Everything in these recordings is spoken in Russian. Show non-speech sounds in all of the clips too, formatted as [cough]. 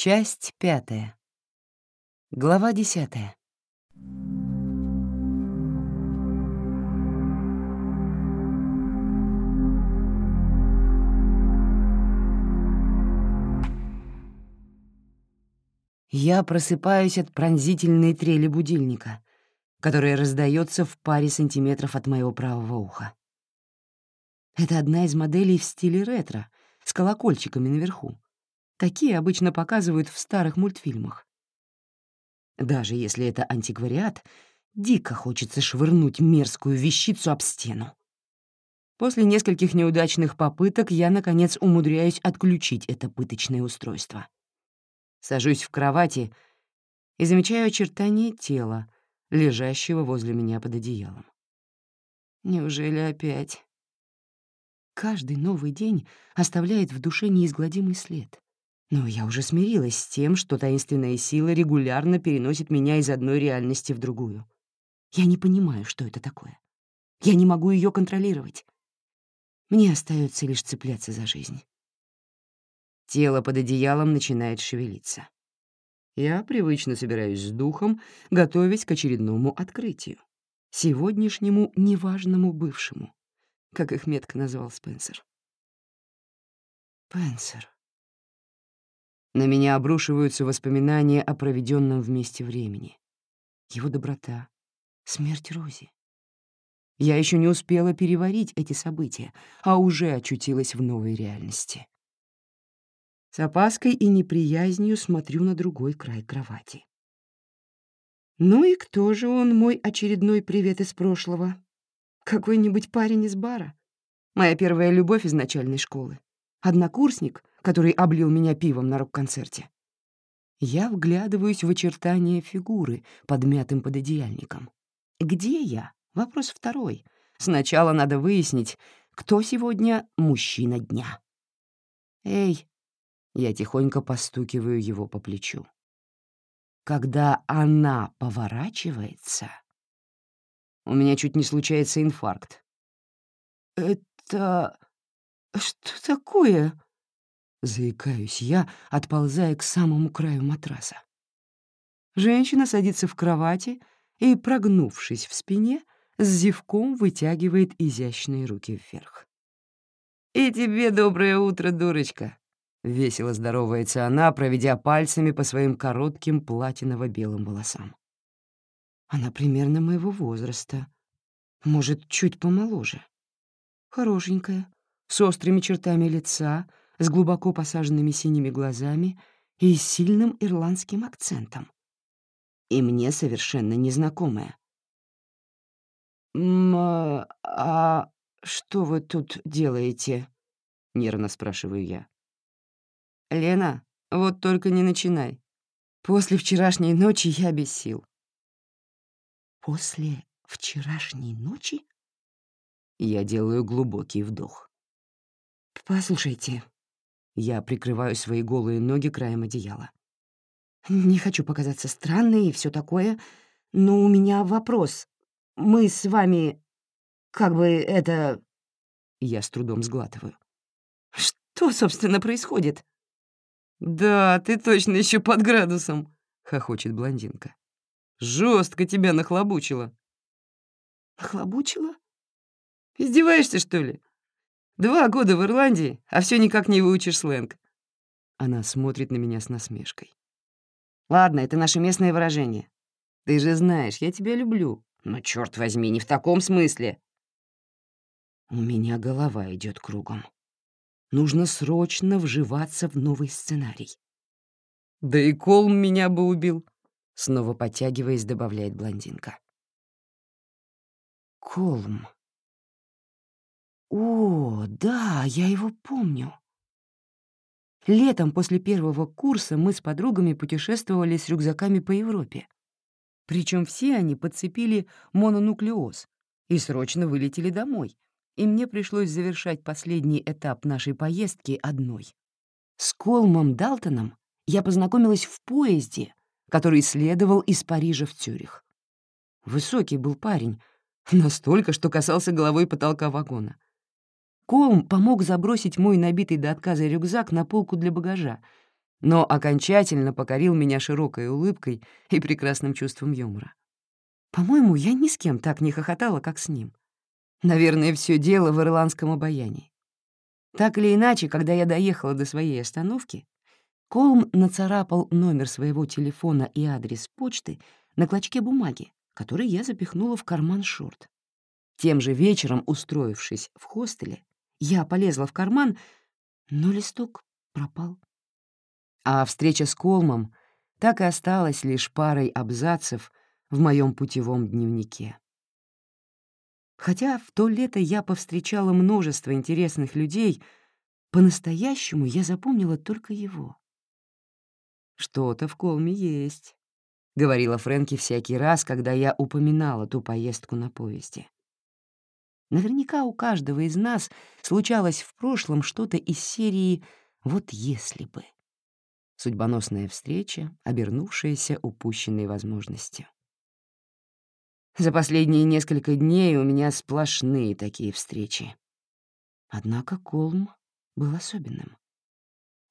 Часть пятая. Глава десятая. Я просыпаюсь от пронзительной трели будильника, которая раздается в паре сантиметров от моего правого уха. Это одна из моделей в стиле ретро, с колокольчиками наверху. Такие обычно показывают в старых мультфильмах. Даже если это антиквариат, дико хочется швырнуть мерзкую вещицу об стену. После нескольких неудачных попыток я, наконец, умудряюсь отключить это пыточное устройство. Сажусь в кровати и замечаю очертания тела, лежащего возле меня под одеялом. Неужели опять? Каждый новый день оставляет в душе неизгладимый след. Но я уже смирилась с тем, что таинственная сила регулярно переносит меня из одной реальности в другую. Я не понимаю, что это такое. Я не могу ее контролировать. Мне остается лишь цепляться за жизнь. Тело под одеялом начинает шевелиться. Я привычно собираюсь с духом, готовясь к очередному открытию. Сегодняшнему неважному бывшему, как их метко назвал Спенсер. Спенсер. На меня обрушиваются воспоминания о проведенном вместе времени. Его доброта, смерть Рози. Я еще не успела переварить эти события, а уже очутилась в новой реальности. С опаской и неприязнью смотрю на другой край кровати. Ну и кто же он, мой очередной привет из прошлого? Какой-нибудь парень из бара? Моя первая любовь из начальной школы? Однокурсник, который облил меня пивом на рок-концерте? Я вглядываюсь в очертания фигуры под мятым пододеяльником. Где я? Вопрос второй. Сначала надо выяснить, кто сегодня мужчина дня. «Эй, я тихонько постукиваю его по плечу. Когда она поворачивается, у меня чуть не случается инфаркт. «Это... что такое?» Заикаюсь я, отползая к самому краю матраса. Женщина садится в кровати и, прогнувшись в спине, с зевком вытягивает изящные руки вверх. «И тебе доброе утро, дурочка!» — весело здоровается она, проведя пальцами по своим коротким платиново-белым волосам. Она примерно моего возраста, может, чуть помоложе. Хорошенькая, с острыми чертами лица, с глубоко посаженными синими глазами и сильным ирландским акцентом. И мне совершенно незнакомая. «М а, а что вы тут делаете?» — нервно спрашиваю я. «Лена, вот только не начинай. После вчерашней ночи я без сил». «После вчерашней ночи?» Я делаю глубокий вдох. «Послушайте». Я прикрываю свои голые ноги краем одеяла. «Не хочу показаться странной и все такое, но у меня вопрос. Мы с вами... как бы это...» Я с трудом сглатываю. «Что, собственно, происходит?» «Да, ты точно еще под градусом», — хохочет блондинка. Жестко тебя нахлобучила». «Нахлобучила? Издеваешься, что ли? Два года в Ирландии, а все никак не выучишь сленг». Она смотрит на меня с насмешкой. «Ладно, это наше местное выражение. Ты же знаешь, я тебя люблю. Но, черт возьми, не в таком смысле». У меня голова идет кругом. Нужно срочно вживаться в новый сценарий. «Да и Колм меня бы убил», — снова подтягиваясь, добавляет блондинка. Колм. О, да, я его помню. Летом после первого курса мы с подругами путешествовали с рюкзаками по Европе. Причем все они подцепили мононуклеоз и срочно вылетели домой и мне пришлось завершать последний этап нашей поездки одной. С Колмом Далтоном я познакомилась в поезде, который следовал из Парижа в Цюрих. Высокий был парень, настолько, что касался головой потолка вагона. Колм помог забросить мой набитый до отказа рюкзак на полку для багажа, но окончательно покорил меня широкой улыбкой и прекрасным чувством юмора. По-моему, я ни с кем так не хохотала, как с ним. Наверное, все дело в ирландском обаянии. Так или иначе, когда я доехала до своей остановки, Колм нацарапал номер своего телефона и адрес почты на клочке бумаги, который я запихнула в карман шорт. Тем же вечером, устроившись в хостеле, я полезла в карман, но листок пропал. А встреча с Колмом так и осталась лишь парой абзацев в моем путевом дневнике. Хотя в то лето я повстречала множество интересных людей, по-настоящему я запомнила только его. «Что-то в Колме есть», — говорила Фрэнки всякий раз, когда я упоминала ту поездку на поезде. Наверняка у каждого из нас случалось в прошлом что-то из серии «Вот если бы». Судьбоносная встреча, обернувшаяся упущенной возможностью. За последние несколько дней у меня сплошные такие встречи. Однако Колм был особенным.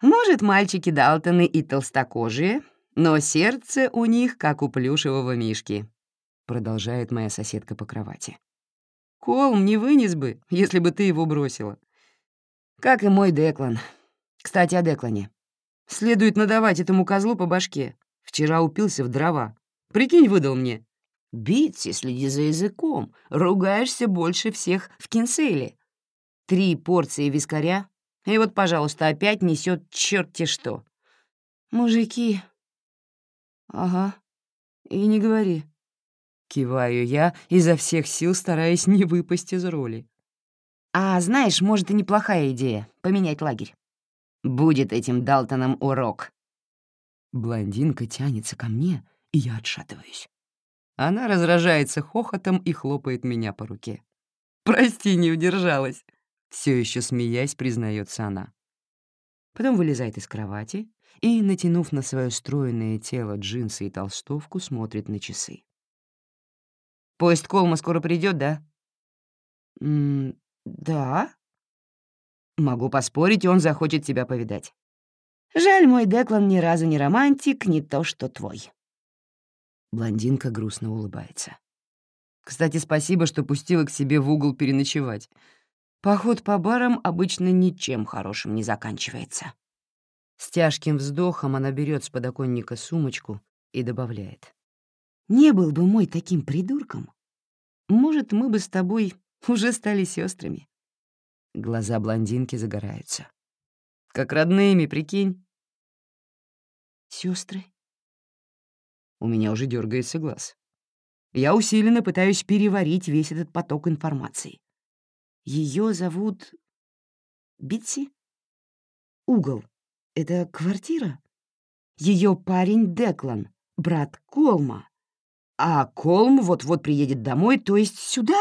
Может, мальчики Далтоны и толстокожие, но сердце у них, как у плюшевого мишки, продолжает моя соседка по кровати. Колм не вынес бы, если бы ты его бросила. Как и мой Деклан. Кстати, о Деклане. Следует надавать этому козлу по башке. Вчера упился в дрова. Прикинь, выдал мне. Битси, следи за языком. Ругаешься больше всех в Кинсейле. Три порции вискаря, и вот, пожалуйста, опять несет черт-те что. Мужики. Ага. И не говори. Киваю я, изо всех сил стараясь не выпасть из роли. А знаешь, может, и неплохая идея — поменять лагерь. Будет этим Далтоном урок. Блондинка тянется ко мне, и я отшатываюсь. Она разражается хохотом и хлопает меня по руке. «Прости, не удержалась», — все еще смеясь, признается она. Потом вылезает из кровати и, натянув на свое стройное тело джинсы и толстовку, смотрит на часы. «Поезд Колма скоро придет, да?» «М -м «Да». «Могу поспорить, он захочет тебя повидать». «Жаль, мой Деклан ни разу не романтик, не то что твой». Блондинка грустно улыбается. «Кстати, спасибо, что пустила к себе в угол переночевать. Поход по барам обычно ничем хорошим не заканчивается». С тяжким вздохом она берет с подоконника сумочку и добавляет. «Не был бы мой таким придурком, может, мы бы с тобой [laughs] уже стали сестрами. Глаза блондинки загораются. «Как родными, прикинь». Сестры, у меня уже дергается глаз. Я усиленно пытаюсь переварить весь этот поток информации. Ее зовут Битси? Угол. Это квартира? Ее парень Деклан, брат Колма. А Колм вот-вот приедет домой, то есть сюда?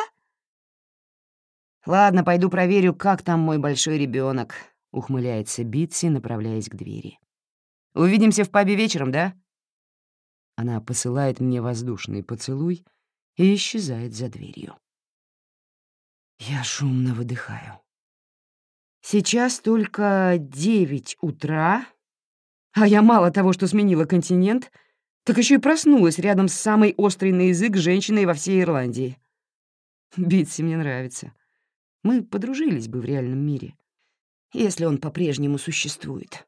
Ладно, пойду проверю, как там мой большой ребенок, ухмыляется Битси, направляясь к двери. Увидимся в пабе вечером, да? Она посылает мне воздушный поцелуй и исчезает за дверью. Я шумно выдыхаю. Сейчас только девять утра, а я мало того, что сменила континент, так еще и проснулась рядом с самой острой на язык женщиной во всей Ирландии. Битси мне нравится. Мы подружились бы в реальном мире, если он по-прежнему существует.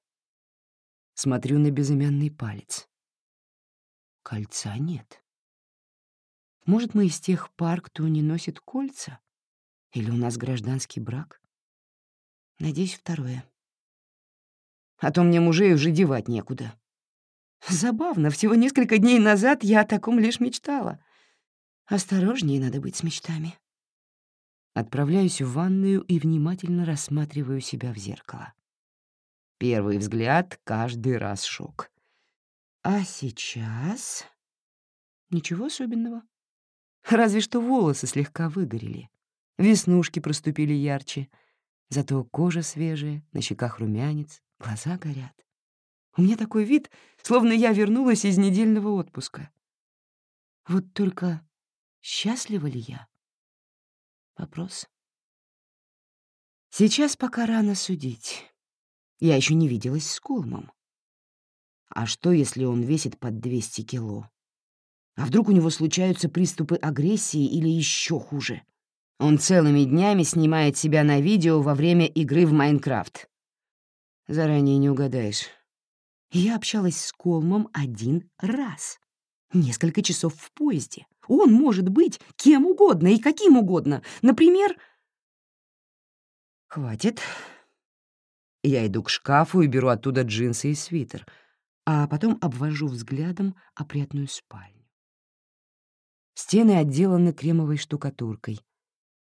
Смотрю на безымянный палец. Кольца нет. Может, мы из тех пар, кто не носит кольца? Или у нас гражданский брак? Надеюсь, второе. А то мне мужей уже девать некуда. Забавно, всего несколько дней назад я о таком лишь мечтала. Осторожнее надо быть с мечтами. Отправляюсь в ванную и внимательно рассматриваю себя в зеркало. Первый взгляд — каждый раз шок. А сейчас... Ничего особенного. Разве что волосы слегка выгорели. Веснушки проступили ярче. Зато кожа свежая, на щеках румянец, глаза горят. У меня такой вид, словно я вернулась из недельного отпуска. Вот только счастлива ли я? Вопрос. Сейчас пока рано судить. Я еще не виделась с Колмом. А что, если он весит под 200 кило? А вдруг у него случаются приступы агрессии или еще хуже? Он целыми днями снимает себя на видео во время игры в Майнкрафт. Заранее не угадаешь. Я общалась с Колмом один раз. Несколько часов в поезде. Он может быть кем угодно и каким угодно. Например... Хватит. Я иду к шкафу и беру оттуда джинсы и свитер, а потом обвожу взглядом опрятную спальню. Стены отделаны кремовой штукатуркой.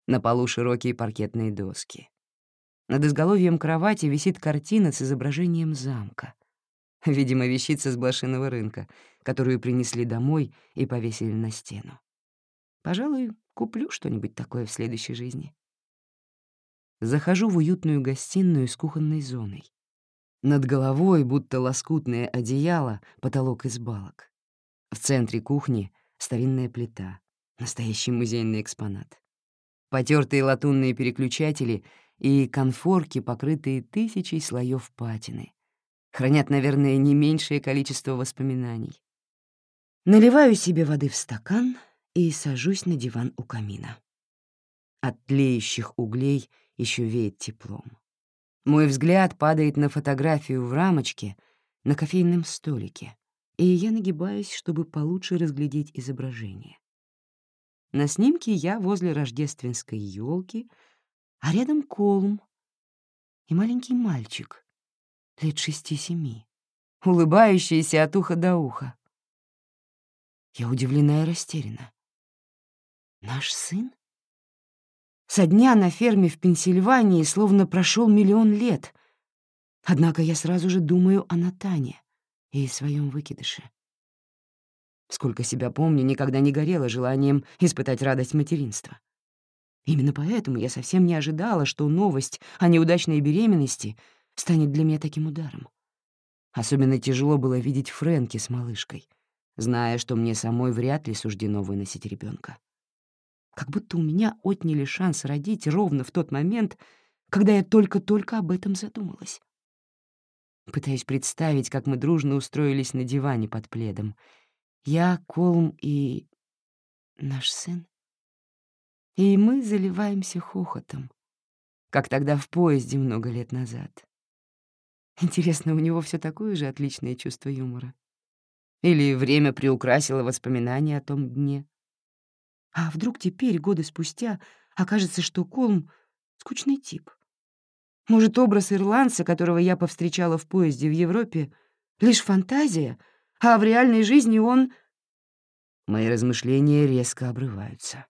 На полу широкие паркетные доски. Над изголовьем кровати висит картина с изображением замка. Видимо, вещица с блошиного рынка, которую принесли домой и повесили на стену. Пожалуй, куплю что-нибудь такое в следующей жизни. Захожу в уютную гостиную с кухонной зоной. Над головой будто лоскутное одеяло, потолок из балок. В центре кухни — старинная плита, настоящий музейный экспонат. Потертые латунные переключатели и конфорки, покрытые тысячей слоев патины, хранят, наверное, не меньшее количество воспоминаний. Наливаю себе воды в стакан и сажусь на диван у камина. От тлеющих углей еще веет теплом. Мой взгляд падает на фотографию в рамочке на кофейном столике, и я нагибаюсь, чтобы получше разглядеть изображение. На снимке я возле рождественской елки, а рядом Колм и маленький мальчик, лет шести-семи, улыбающийся от уха до уха. Я удивлена и растеряна. Наш сын? Со дня на ферме в Пенсильвании словно прошел миллион лет. Однако я сразу же думаю о Натане и своем выкидыше. Сколько себя помню, никогда не горело желанием испытать радость материнства. Именно поэтому я совсем не ожидала, что новость о неудачной беременности станет для меня таким ударом. Особенно тяжело было видеть Фрэнки с малышкой, зная, что мне самой вряд ли суждено выносить ребенка. Как будто у меня отняли шанс родить ровно в тот момент, когда я только-только об этом задумалась. Пытаюсь представить, как мы дружно устроились на диване под пледом. Я, Колм и наш сын. И мы заливаемся хохотом, как тогда в поезде много лет назад. Интересно, у него все такое же отличное чувство юмора? Или время приукрасило воспоминания о том дне? А вдруг теперь, годы спустя, окажется, что Колм — скучный тип? Может, образ ирландца, которого я повстречала в поезде в Европе, лишь фантазия, а в реальной жизни он... Мои размышления резко обрываются.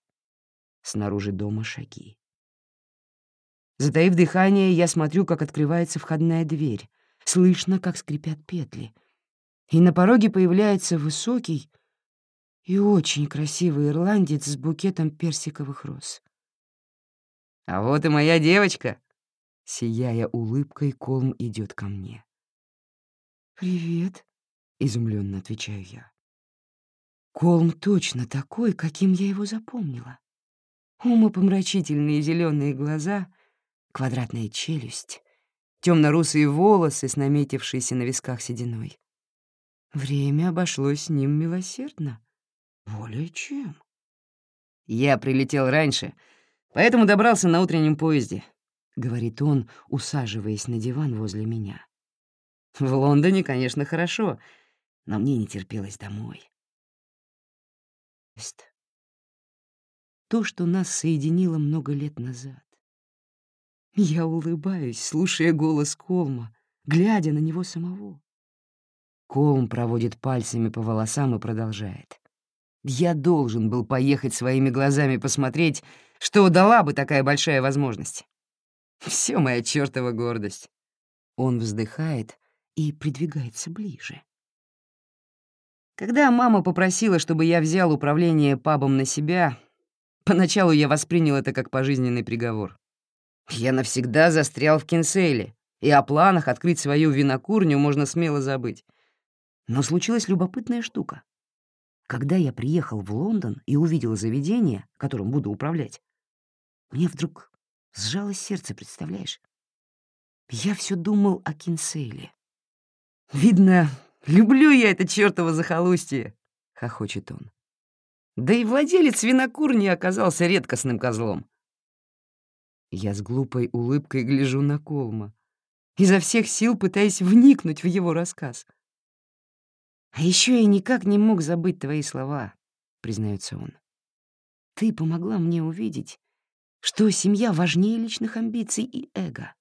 Снаружи дома шаги. Затаив дыхание, я смотрю, как открывается входная дверь. Слышно, как скрипят петли. И на пороге появляется высокий, и очень красивый ирландец с букетом персиковых роз. «А вот и моя девочка!» Сияя улыбкой, Колм идет ко мне. «Привет», — изумленно отвечаю я. Колм точно такой, каким я его запомнила. Умопомрачительные зеленые глаза, квадратная челюсть, темно-русые волосы с наметившейся на висках сединой. Время обошлось с ним милосердно. «Более чем». «Я прилетел раньше, поэтому добрался на утреннем поезде», — говорит он, усаживаясь на диван возле меня. «В Лондоне, конечно, хорошо, но мне не терпелось домой». То, что нас соединило много лет назад. Я улыбаюсь, слушая голос Колма, глядя на него самого. Колм проводит пальцами по волосам и продолжает. Я должен был поехать своими глазами посмотреть, что дала бы такая большая возможность. Все моя чертова гордость. Он вздыхает и придвигается ближе. Когда мама попросила, чтобы я взял управление пабом на себя, поначалу я воспринял это как пожизненный приговор. Я навсегда застрял в Кинсейле, и о планах открыть свою винокурню можно смело забыть. Но случилась любопытная штука. Когда я приехал в Лондон и увидел заведение, которым буду управлять, мне вдруг сжалось сердце, представляешь? Я все думал о Кинсейле. Видно, «Люблю я это чёртово захолустье!» — хохочет он. Да и владелец винокурни оказался редкостным козлом. Я с глупой улыбкой гляжу на Колма, изо всех сил пытаясь вникнуть в его рассказ. «А еще я никак не мог забыть твои слова», — признается он. «Ты помогла мне увидеть, что семья важнее личных амбиций и эго.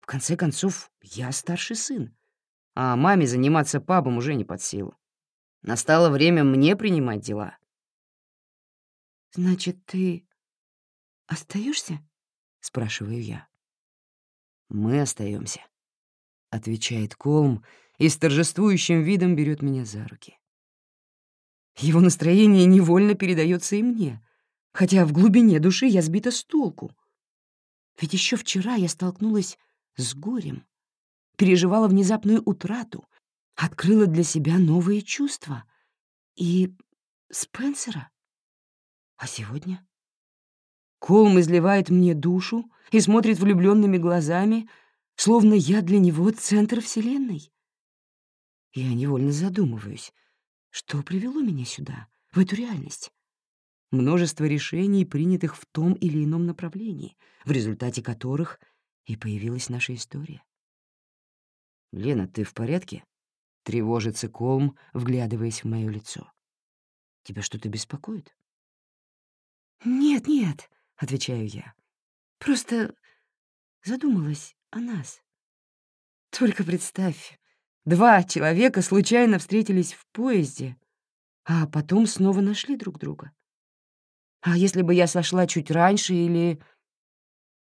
В конце концов, я старший сын, а маме заниматься пабом уже не под силу. Настало время мне принимать дела». «Значит, ты остаешься? Спрашиваю я. «Мы остаемся, отвечает Колм и с торжествующим видом берет меня за руки. Его настроение невольно передается и мне, хотя в глубине души я сбита с толку. Ведь еще вчера я столкнулась с горем, переживала внезапную утрату, открыла для себя новые чувства. И Спенсера а сегодня? Колм изливает мне душу и смотрит влюбленными глазами, словно я для него центр Вселенной. Я невольно задумываюсь, что привело меня сюда, в эту реальность. Множество решений, принятых в том или ином направлении, в результате которых и появилась наша история. «Лена, ты в порядке?» — тревожится Колм, вглядываясь в мое лицо. «Тебя что-то беспокоит?» «Нет, нет», — отвечаю я. «Просто задумалась о нас. Только представь, два человека случайно встретились в поезде, а потом снова нашли друг друга. А если бы я сошла чуть раньше или...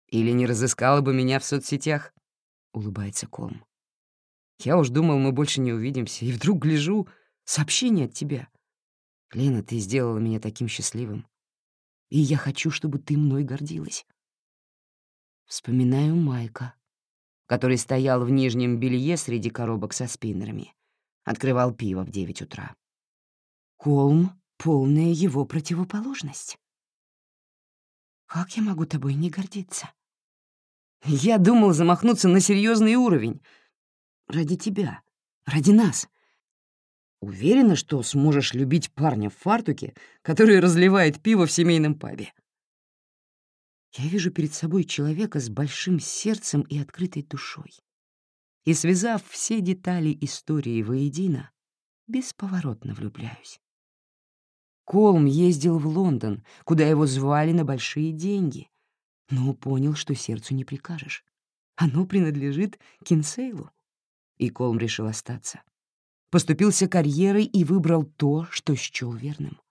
Или не разыскала бы меня в соцсетях?» — улыбается Колм. «Я уж думал, мы больше не увидимся, и вдруг гляжу сообщение от тебя. Лена, ты сделала меня таким счастливым и я хочу, чтобы ты мной гордилась. Вспоминаю Майка, который стоял в нижнем белье среди коробок со спиннерами, открывал пиво в девять утра. Колм — полная его противоположность. Как я могу тобой не гордиться? Я думал замахнуться на серьезный уровень. Ради тебя, ради нас. Уверена, что сможешь любить парня в фартуке, который разливает пиво в семейном пабе. Я вижу перед собой человека с большим сердцем и открытой душой. И, связав все детали истории воедино, бесповоротно влюбляюсь. Колм ездил в Лондон, куда его звали на большие деньги, но понял, что сердцу не прикажешь. Оно принадлежит Кинсейлу. И Колм решил остаться поступился карьерой и выбрал то, что счёл верным.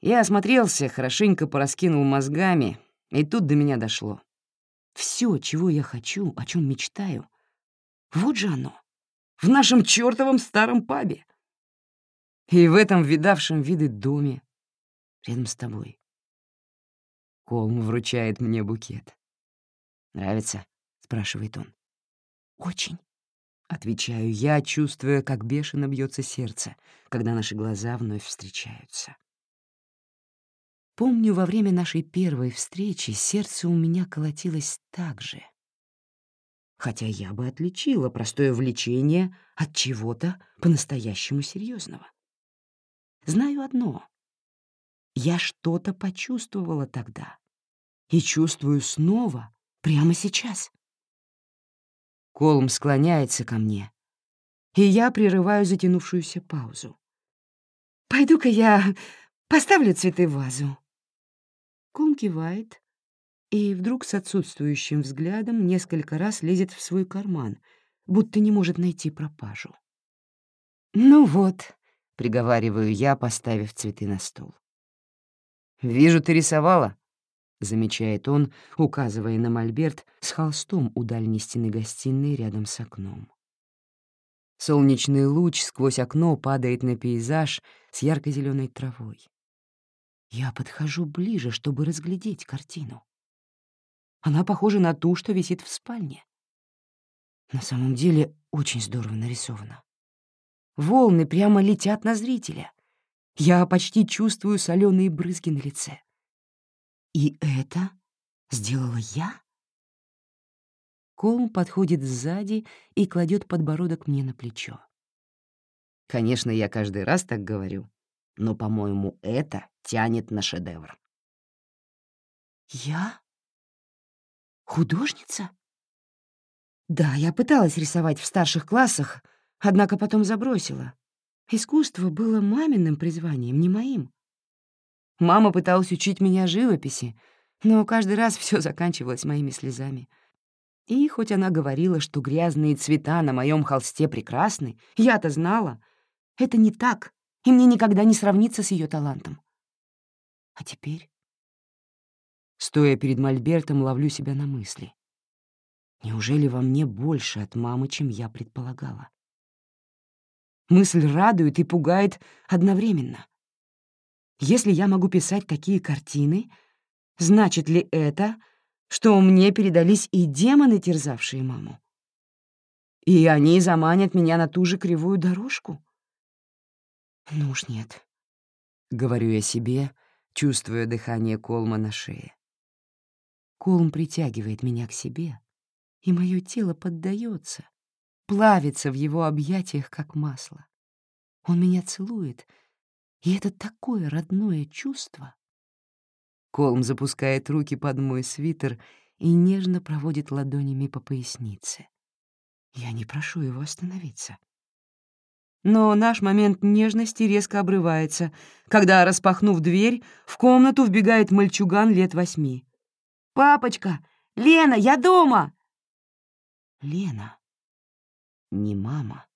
Я осмотрелся, хорошенько пораскинул мозгами, и тут до меня дошло. Все, чего я хочу, о чем мечтаю, вот же оно, в нашем чёртовом старом пабе. И в этом видавшем виды доме, рядом с тобой. Колм вручает мне букет. «Нравится?» — спрашивает он. «Очень». Отвечаю я, чувствуя, как бешено бьется сердце, когда наши глаза вновь встречаются. Помню, во время нашей первой встречи сердце у меня колотилось так же. Хотя я бы отличила простое влечение от чего-то по-настоящему серьезного. Знаю одно. Я что-то почувствовала тогда и чувствую снова, прямо сейчас. Колм склоняется ко мне, и я прерываю затянувшуюся паузу. «Пойду-ка я поставлю цветы в вазу». Колм кивает и вдруг с отсутствующим взглядом несколько раз лезет в свой карман, будто не может найти пропажу. «Ну вот», — приговариваю я, поставив цветы на стол. «Вижу, ты рисовала», — замечает он, указывая на мольберт с холстом у дальней стены гостиной рядом с окном. Солнечный луч сквозь окно падает на пейзаж с ярко зеленой травой. Я подхожу ближе, чтобы разглядеть картину. Она похожа на ту, что висит в спальне. На самом деле очень здорово нарисована. Волны прямо летят на зрителя. Я почти чувствую соленые брызги на лице. И это сделала я? Колм подходит сзади и кладет подбородок мне на плечо. Конечно, я каждый раз так говорю, но, по-моему, это тянет на шедевр. Я? Художница? Да, я пыталась рисовать в старших классах, однако потом забросила. Искусство было маминым призванием, не моим. Мама пыталась учить меня живописи, но каждый раз все заканчивалось моими слезами. И хоть она говорила, что грязные цвета на моем холсте прекрасны, я-то знала, это не так, и мне никогда не сравнится с ее талантом. А теперь, стоя перед Мольбертом, ловлю себя на мысли. Неужели во мне больше от мамы, чем я предполагала? Мысль радует и пугает одновременно. Если я могу писать такие картины, значит ли это, что мне передались и демоны, терзавшие маму? И они заманят меня на ту же кривую дорожку? Ну уж нет, — говорю я себе, чувствуя дыхание Колма на шее. Колм притягивает меня к себе, и мое тело поддается, плавится в его объятиях, как масло. Он меня целует, и это такое родное чувство. Колм запускает руки под мой свитер и нежно проводит ладонями по пояснице. Я не прошу его остановиться. Но наш момент нежности резко обрывается, когда, распахнув дверь, в комнату вбегает мальчуган лет восьми. «Папочка! Лена, я дома!» Лена, не мама.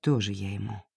Тоже я ему